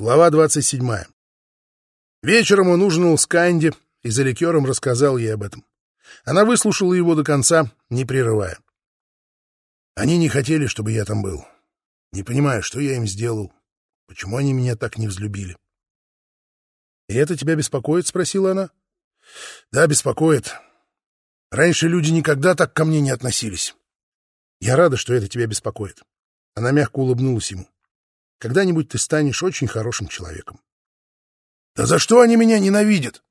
Глава 27. Вечером он ужинал с Канди и за ликером рассказал ей об этом. Она выслушала его до конца, не прерывая. Они не хотели, чтобы я там был. Не понимаю, что я им сделал. Почему они меня так не взлюбили? — И это тебя беспокоит? — спросила она. — Да, беспокоит. Раньше люди никогда так ко мне не относились. Я рада, что это тебя беспокоит. Она мягко улыбнулась ему. Когда-нибудь ты станешь очень хорошим человеком. Да за что они меня ненавидят?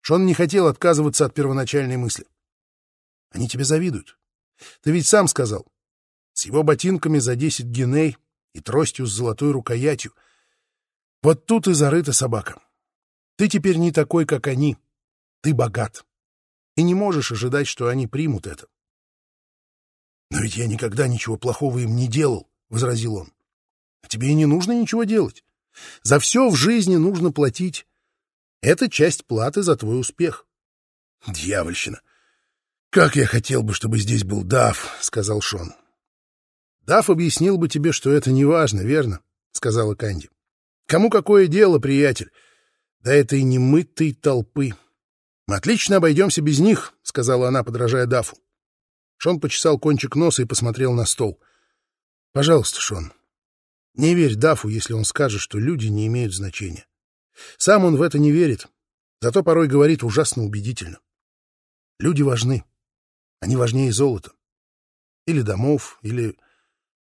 Шон не хотел отказываться от первоначальной мысли. Они тебе завидуют. Ты ведь сам сказал. С его ботинками за десять геней и тростью с золотой рукоятью. Вот тут и зарыта собака. Ты теперь не такой, как они. Ты богат. И не можешь ожидать, что они примут это. Но ведь я никогда ничего плохого им не делал, — возразил он. А тебе и не нужно ничего делать. За все в жизни нужно платить. Это часть платы за твой успех. Дьявольщина. Как я хотел бы, чтобы здесь был Дав, сказал Шон. Дав объяснил бы тебе, что это не важно, верно? сказала Канди. Кому какое дело, приятель? Да этой немытой толпы. Мы отлично обойдемся без них, сказала она, подражая Дафу. Шон почесал кончик носа и посмотрел на стол. Пожалуйста, Шон, не верь Дафу, если он скажет, что люди не имеют значения. Сам он в это не верит, зато порой говорит ужасно убедительно. Люди важны. Они важнее золота. Или домов, или...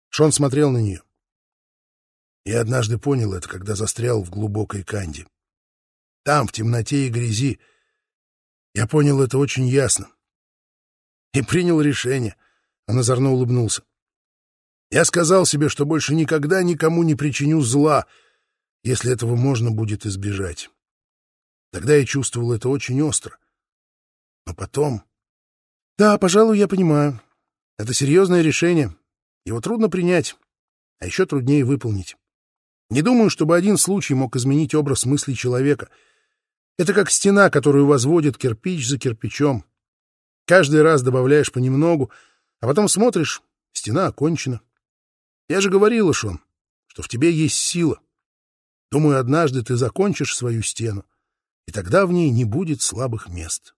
Шон смотрел на нее. Я однажды понял это, когда застрял в глубокой канде. Там, в темноте и грязи, я понял это очень ясно. И принял решение. Он озорно улыбнулся. Я сказал себе, что больше никогда никому не причиню зла, если этого можно будет избежать. Тогда я чувствовал это очень остро. Но потом... Да, пожалуй, я понимаю. Это серьезное решение. Его трудно принять, а еще труднее выполнить. Не думаю, чтобы один случай мог изменить образ мыслей человека. Это как стена, которую возводит кирпич за кирпичом. Каждый раз добавляешь понемногу, а потом смотришь — стена окончена. Я же говорила, Шон, что в тебе есть сила. Думаю, однажды ты закончишь свою стену, и тогда в ней не будет слабых мест.